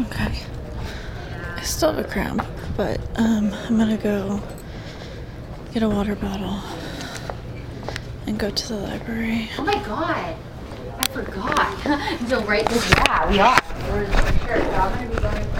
Okay. I still have a cramp, but um, I'm gonna go get a water bottle and go to the library. Oh my god. I forgot. so right this yeah, we are. We're for sure. So I'm gonna be going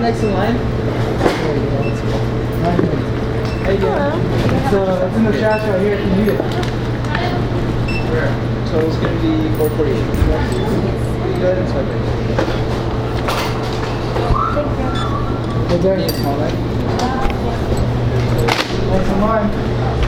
Next in line. Hey, yeah. It's, uh, it's in the trash right here if you need it. Where? So it's gonna be 448. Go ahead and swipe it. Hey, there. Need a small bag? Want some?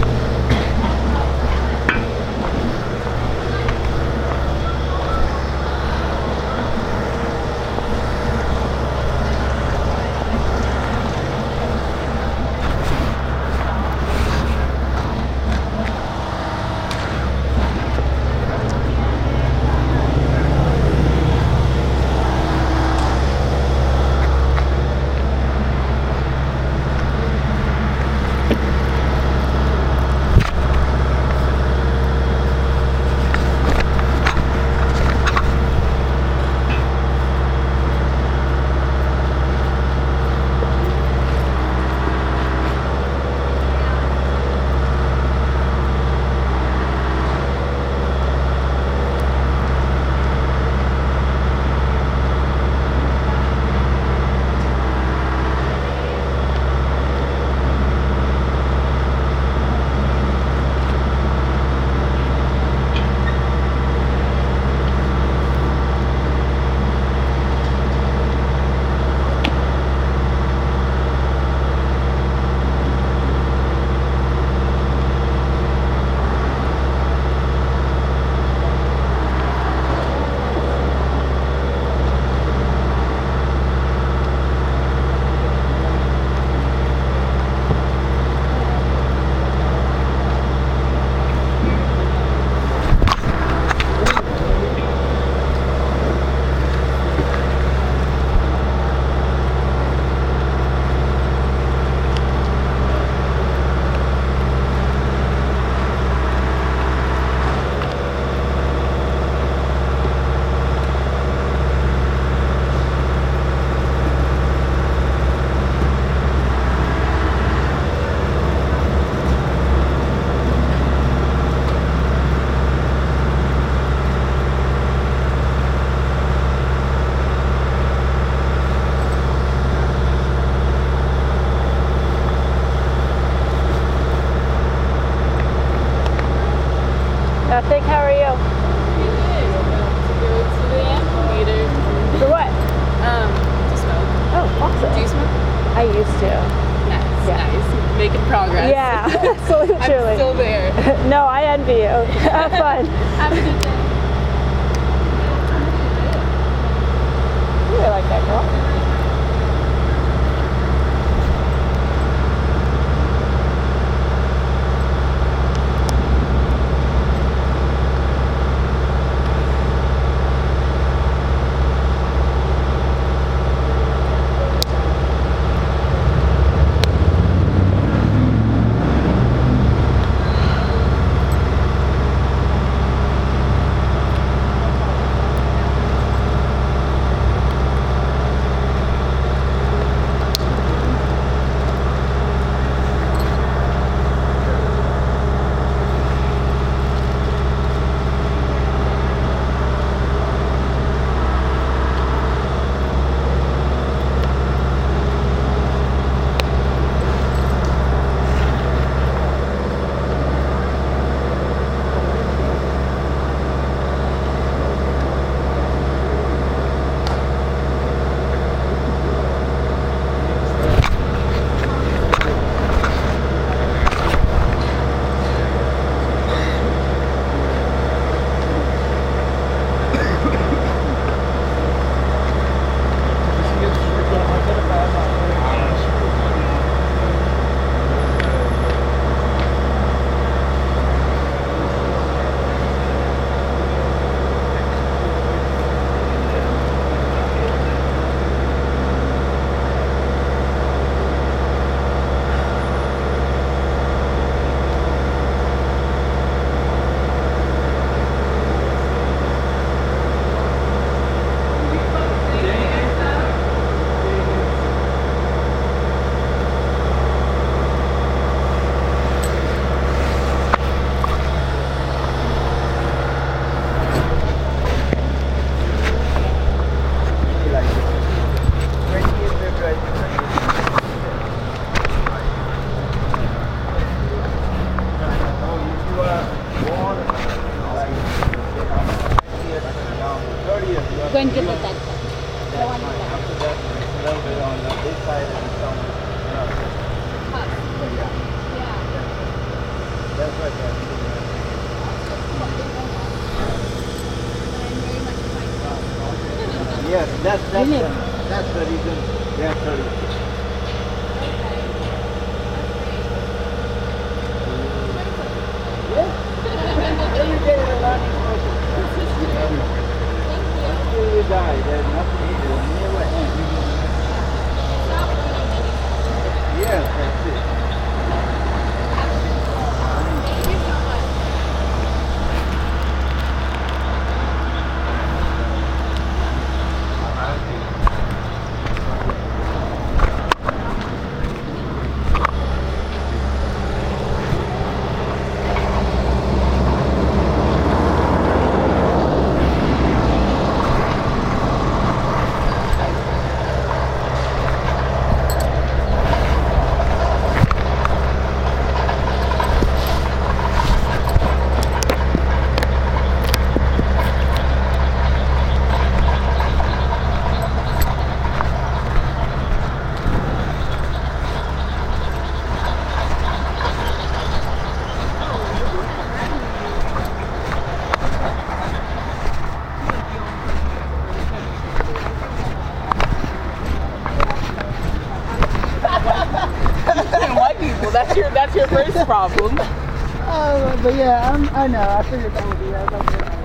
Your first problem. Uh, but yeah, I'm, I know. I figured that would be that. That's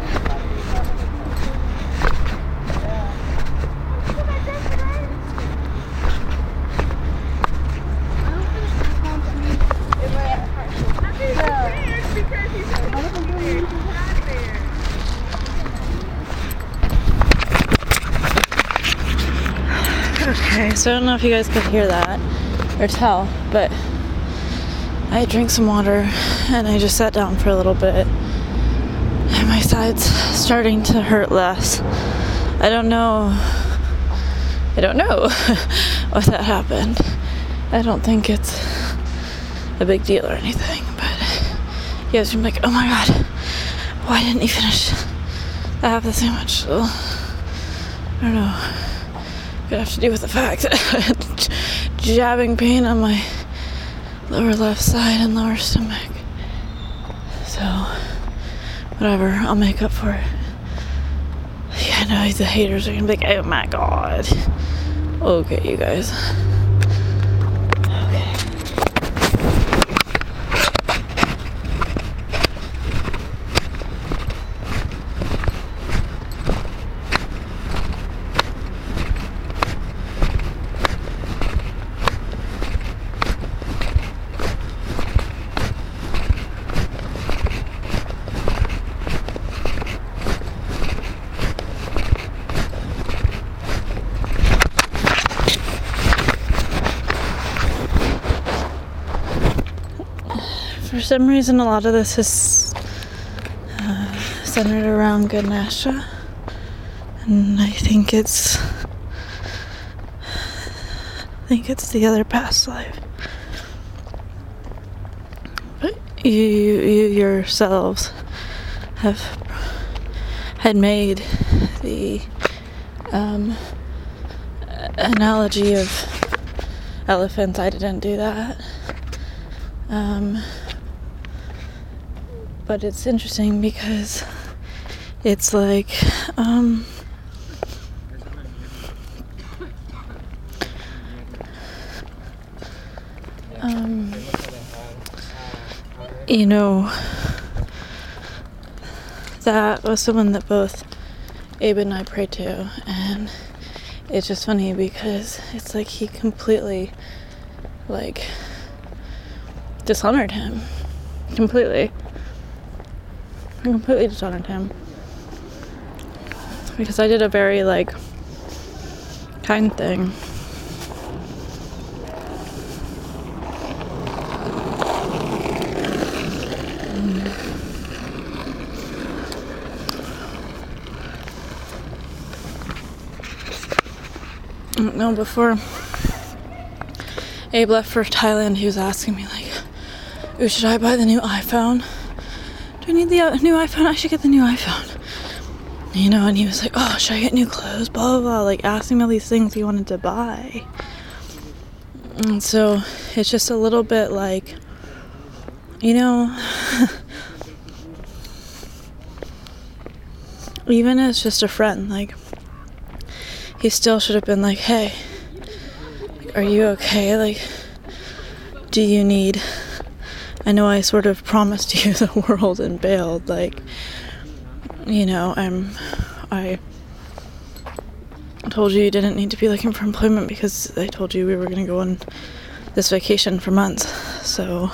Okay, so I don't know if you guys could hear that or tell, but I drank some water and I just sat down for a little bit. And my side's starting to hurt less. I don't know. I don't know what that happened. I don't think it's a big deal or anything, but guys are like, oh my god, why didn't you finish I have the sandwich? So, I don't know could have to do with the fact that I had jabbing pain on my lower left side and lower stomach. So, whatever, I'll make up for it. Yeah, I know the haters are gonna be like, oh my god. Okay, you guys. Okay. For some reason, a lot of this is uh, centered around Ganesha, and I think it's, I think it's the other past life. But you, you yourselves have had made the um, analogy of elephants. I didn't do that. Um, but it's interesting because it's like um um you know that was someone that both Abe and I pray to and it's just funny because it's like he completely like dishonored him. Completely I completely dishonored him because I did a very like kind thing. No, before Abe left for Thailand, he was asking me like, "Ooh, should I buy the new iPhone?" I need the uh, new iPhone? I should get the new iPhone. You know, and he was like, oh, should I get new clothes? Blah, blah, blah. Like, asking me all these things he wanted to buy. And so it's just a little bit like, you know, even as just a friend, like, he still should have been like, hey, are you okay? Like, do you need. I know I sort of promised you the world and bailed. Like, you know, I'm. I told you you didn't need to be looking for employment because I told you we were going to go on this vacation for months. So,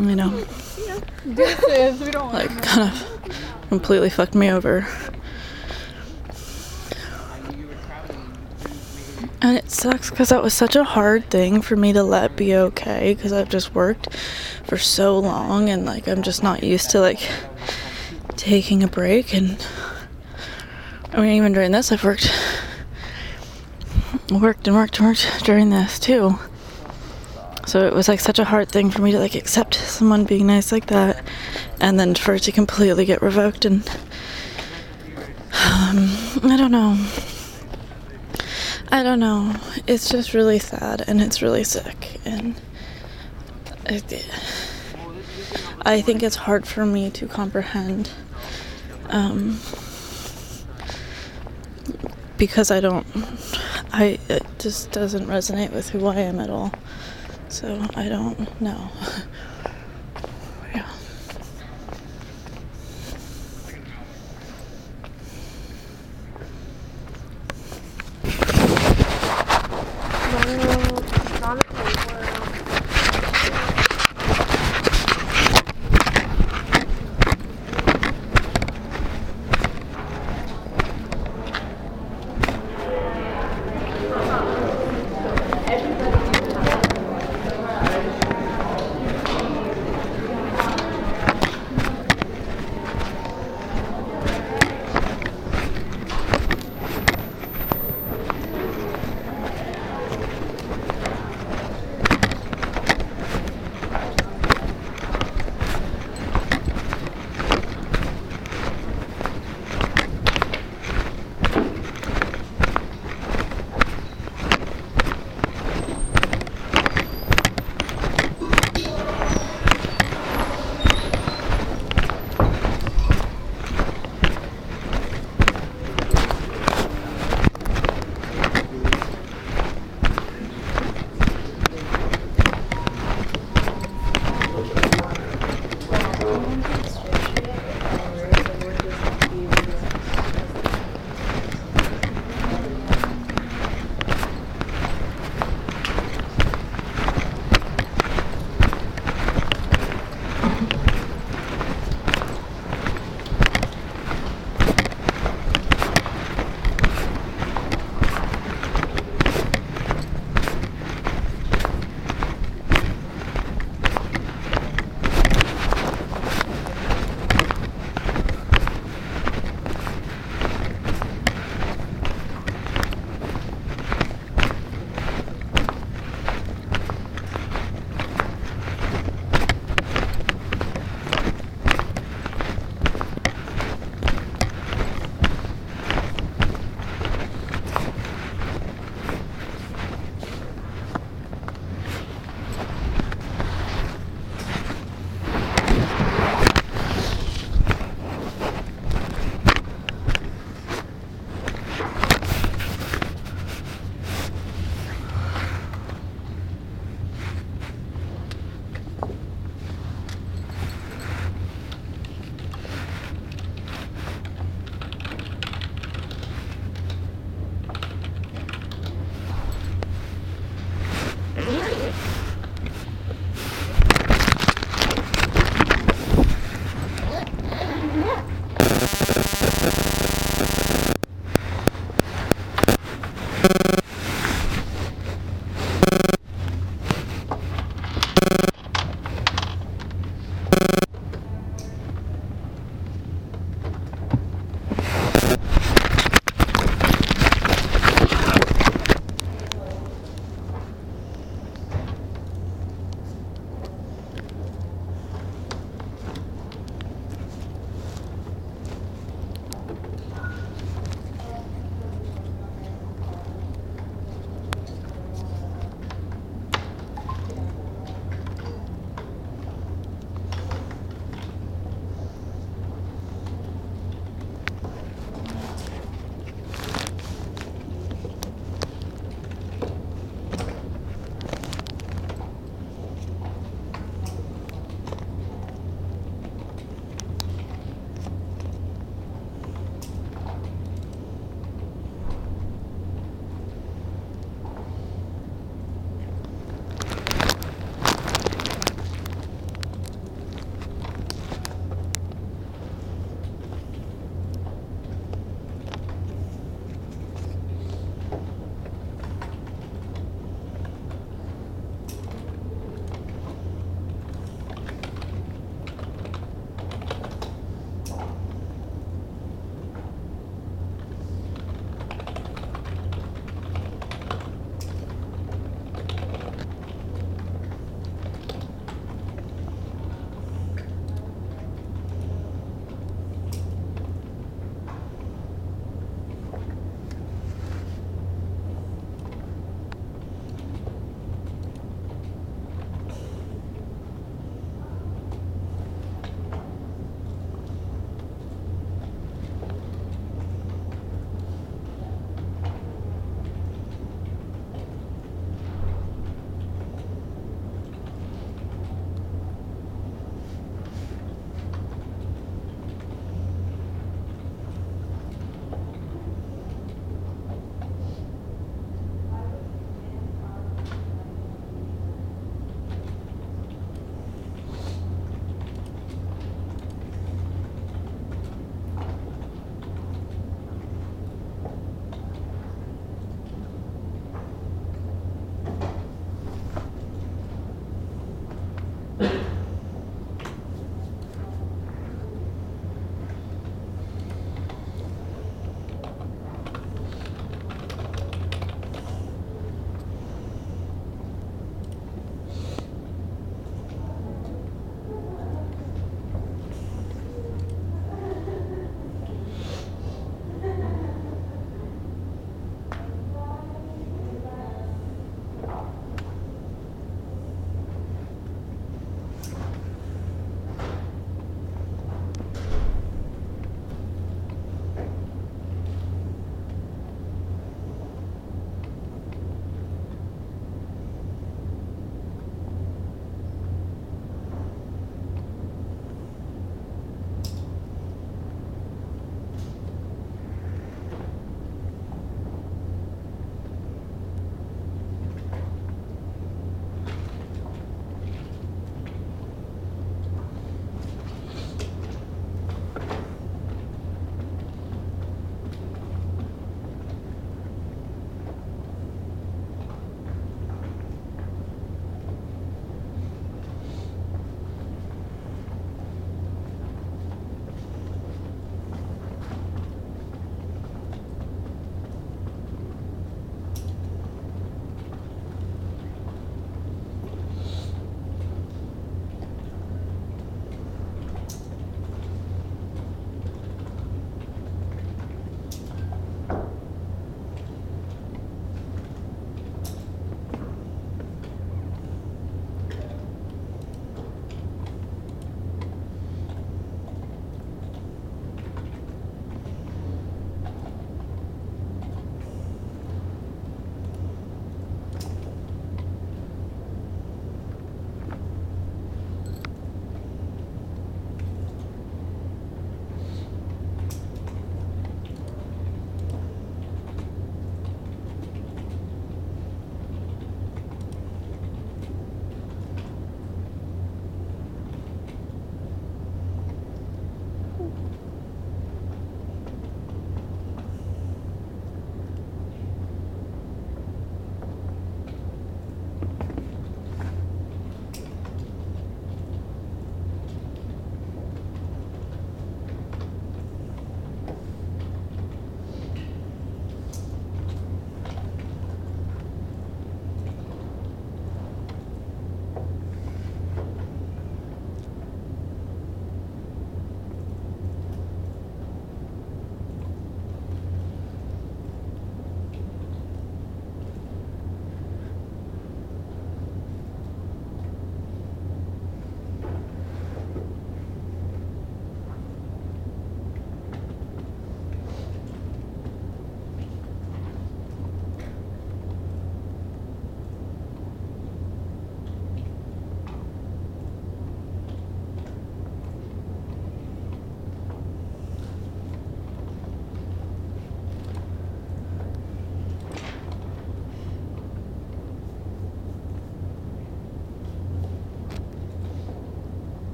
you know, Deuces, we don't like kind of completely fucked me over. And it sucks because that was such a hard thing for me to let be okay because I've just worked for so long and like I'm just not used to like taking a break and I mean even during this I've worked worked and worked and worked during this too. So it was like such a hard thing for me to like accept someone being nice like that and then for it to completely get revoked and um, I don't know. I don't know. It's just really sad and it's really sick and I think it's hard for me to comprehend um, because I don't I it just doesn't resonate with who I am at all. So I don't know.